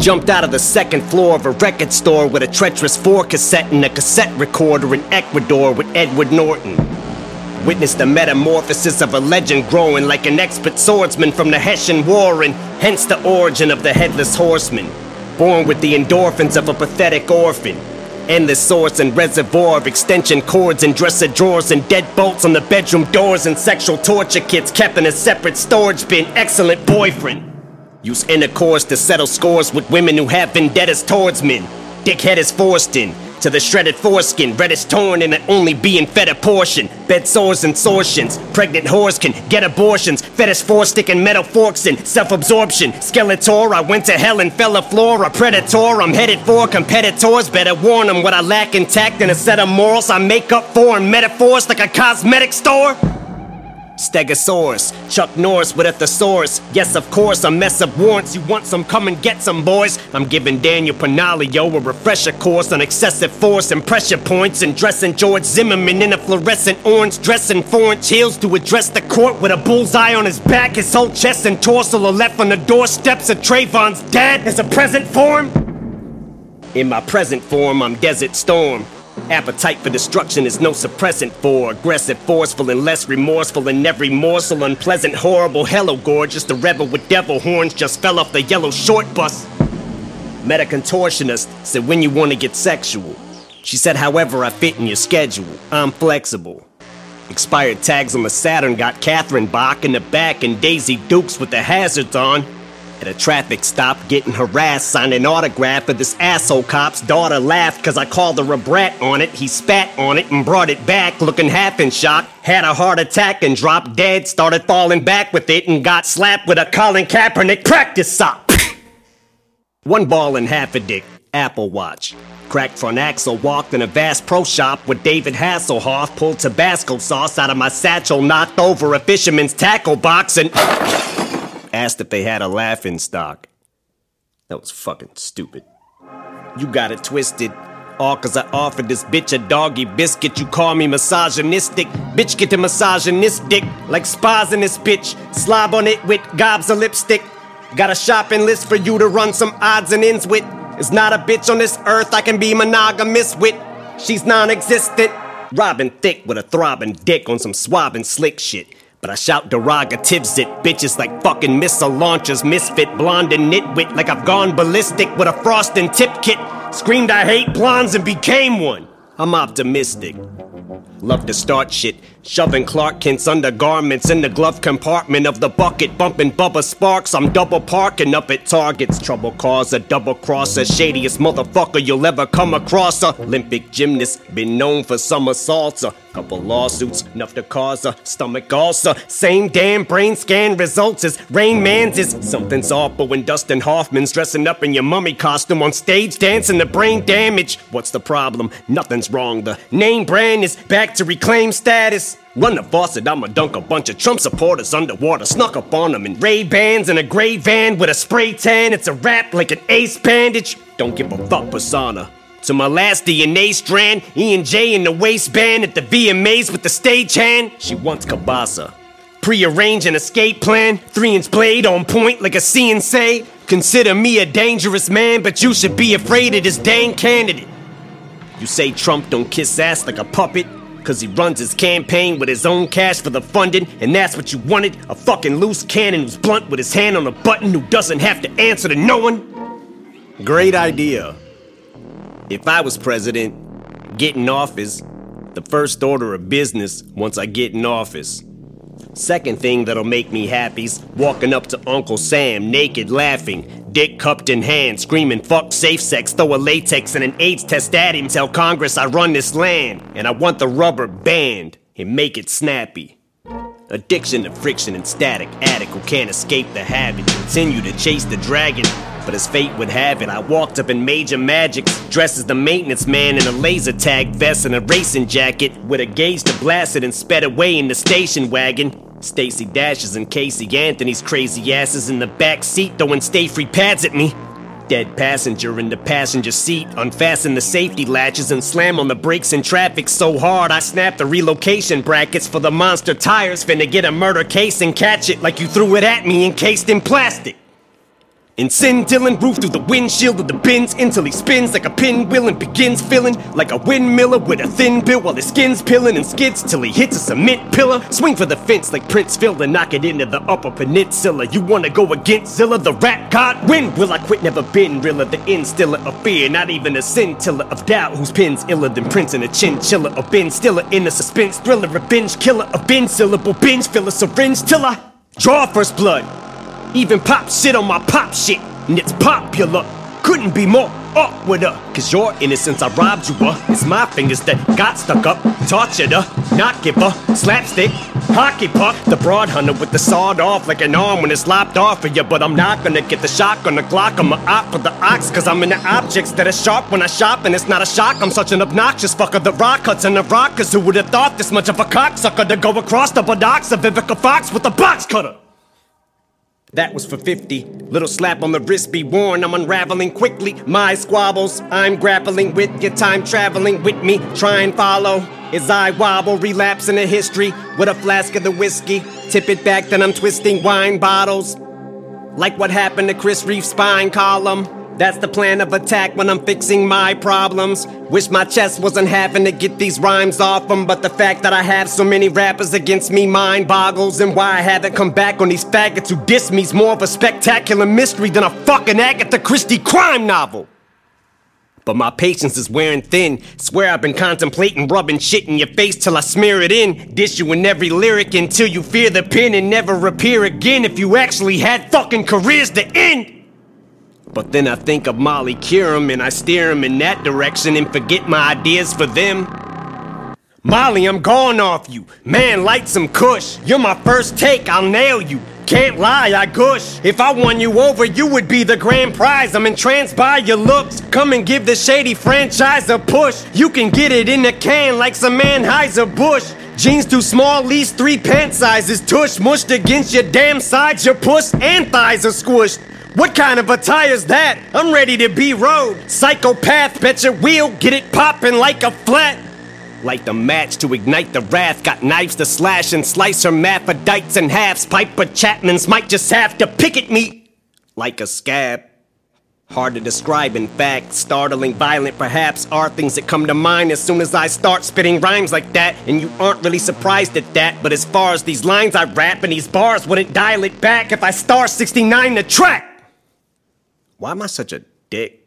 Jumped out of the second floor of a record store with a treacherous four cassette and a cassette recorder in Ecuador with Edward Norton. Witnessed the metamorphosis of a legend growing like an expert swordsman from the Hessian War, and hence the origin of the headless horseman. Born with the endorphins of a pathetic orphan. Endless source and reservoir of extension cords and dresser drawers and deadbolts on the bedroom doors and sexual torture kits kept in a separate storage bin. Excellent boyfriend. Use intercourse to settle scores with women who have vendettas towards men. Dickhead is forced in. To the shredded foreskin, reddish torn and only being fed a portion. Bed sores and sortions. Pregnant whores can get abortions. Fetish four sticking metal forks in. Self absorption. Skeletor, I went to hell and fell a floor. A predator, I'm headed for competitors. Better warn them what I lack intact and a set of morals I make up for in metaphors like a cosmetic store. Stegosaurus, Chuck Norris with a thesaurus. Yes, of course, a mess of warrants. You want some? Come and get some, boys. I'm giving Daniel Pantaleo a refresher course on excessive force and pressure points and dressing George Zimmerman in a fluorescent orange dress and inch heels to address the court with a bullseye on his back. His whole chest and torso are left on the doorsteps of Trayvon's dad as a present form. In my present form, I'm Desert Storm. Appetite for destruction is no suppressant for aggressive, forceful, and less remorseful in every morsel. Unpleasant, horrible, hello, gorgeous. The rebel with devil horns just fell off the yellow short bus. Met a contortionist, said when you want to get sexual. She said, however, I fit in your schedule. I'm flexible. Expired tags on the Saturn got Catherine Bach in the back and Daisy Dukes with the hazards on. At a traffic stop, getting harassed, signed an autograph for this asshole cop's daughter laughed cause I called her a brat on it. He spat on it and brought it back, looking half in shock. Had a heart attack and dropped dead, started falling back with it and got slapped with a Colin Kaepernick practice sock. One ball and half a dick, Apple Watch. Cracked front axle, walked in a Bass Pro Shop with David Hasselhoff, pulled Tabasco sauce out of my satchel, knocked over a fisherman's tackle box, and asked if they had a laughing stock. That was fucking stupid. You got it twisted. All cause I offered this bitch a doggy biscuit. You call me misogynistic. Bitch, get the misogynistic. Like spas in this bitch. Slob on it with gobs of lipstick. Got a shopping list for you to run some odds and ends with. There's not a bitch on this earth I can be monogamous with. She's non existent. Robbing thick with a throbbing dick on some swabbing slick shit. But I shout derogatives at bitches like fucking missile launchers, misfit, blonde and nitwit, like I've gone ballistic with a frost and tip kit. Screamed I hate blondes and became one. I'm optimistic. Love to start shit, shoving Clark Kent's undergarments in the glove compartment of the bucket, bumping Bubba Sparxxx. I'm double parking up at Targets. Trouble cause a double crosser, shadiest motherfucker you'll ever come across. A Olympic gymnast, been known for summer salsa. Couple lawsuits, enough to cause a stomach ulcer. Same damn brain scan results as Rain Man's is something's off. But when Dustin Hoffman's dressing up in your mummy costume on stage dancing the brain damage, what's the problem? Nothing's wrong. The name brand is back to reclaim status. Run the faucet, I'ma dunk a bunch of Trump supporters underwater. Snuck up on them in Ray Bans in a gray van with a spray tan. It's a wrap like an ace bandage. Don't give a fuck, persona. To my last DNA strand, E and J in the waistband at the VMAs with the stagehand. She wants Kabasa. Prearrange an escape plan, three inch blade on point like a CNC. Consider me a dangerous man, but you should be afraid of this dang candidate. You say Trump don't kiss ass like a puppet? Cause he runs his campaign with his own cash for the funding, and that's what you wanted? A fucking loose cannon who's blunt with his hand on a button who doesn't have to answer to no one? Great idea. If I was president, get in office, the first order of business once I get in office. Second thing that'll make me happy's walking up to Uncle Sam, naked, laughing, dick cupped in hand, screaming, fuck safe sex, throw a latex and an AIDS test at him, tell Congress I run this land, and I want the rubber banned, and make it snappy. Addiction to friction and static, addict who can't escape the habit, continue to chase the dragon. But as fate would have it, I walked up in Major Magic's, dressed as the maintenance man in a laser tag vest and a racing jacket, with a gauge to blast it and sped away in the station wagon. Stacey Dash's and Casey Anthony's crazy asses in the back seat throwing Stayfree pads at me. Dead passenger in the passenger seat, unfasten the safety latches and slam on the brakes in traffic so hard I snap the relocation brackets for the monster tires finna get a murder case and catch it like you threw it at me encased in plastic. In sin, Dylann Roof through the windshield of the bins until he spins like a pinwheel and begins filling like a windmiller with a thin bill while his skin's peeling and skids till he hits a cement pillar. Swing for the fence like Prince Phil and knock it into the upper peninsula. You wanna go against Zilla, the rap god? When will I quit? Never been realer, the instiller of fear, not even a scintilla of doubt. Whose pen's iller than Prince and a chinchilla, a Ben Stiller in a suspense thriller, binge killer, a bin syllable binge filler, syringe till I draw first blood. Even pop shit on my pop shit, and it's popular. Couldn't be more her, cause your innocence I robbed you of. It's my fingers that got stuck up, tortured her, not give slapstick, hockey puck. The broad hunter with the sawed off like an arm when it's lopped off of you. But I'm not gonna get the shock on the Glock. I'm a op for the ox, cause I'm in the objects that are sharp when I shop, and it's not a shock. I'm such an obnoxious fucker. The rock cuts and the rockers. Who would have thought this much of a cocksucker to go across the buttocks of Vivica Fox with a box cutter? That was for 50. Little slap on the wrist be warned, I'm unraveling quickly. My squabbles, I'm grappling with your time traveling with me. Try and follow as I wobble, relapse into history with a flask of the whiskey. Tip it back, then I'm twisting wine bottles. Like what happened to Chris Reeve's spine column. That's the plan of attack when I'm fixing my problems. Wish my chest wasn't having to get these rhymes off them, but the fact that I have so many rappers against me mind boggles. And why I haven't come back on these faggots who diss me's more of a spectacular mystery than a fucking Agatha Christie crime novel. But my patience is wearing thin. Swear I've been contemplating rubbing shit in your face till I smear it in. Dish you in every lyric until you fear the pen and never appear again if you actually had fucking careers to end. But then I think of Molly Curum and I steer him in that direction and forget my ideas for them. Molly, I'm gone off you. Man, light some kush. You're my first take, I'll nail you. Can't lie, I gush. If I won you over, you would be the grand prize. I'm entranced by your looks. Come and give the shady franchise a push. You can get it in a can like some Anheuser Busch. Jeans too small, least three pant sizes. Tush mushed against your damn sides. Your puss and thighs are squished. What kind of attire's that? I'm ready to be rode. Psychopath, bet your wheel, get it poppin' like a flat. Light the match to ignite the wrath. Got knives to slash and slice hermaphrodites in halves. Piper Chapmans might just have to picket me like a scab. Hard to describe, in fact. Startling, violent, perhaps, are things that come to mind as soon as I start spitting rhymes like that. And you aren't really surprised at that. But as far as these lines I rap and these bars wouldn't dial it back if I star 69 the track. Why am I such a dick?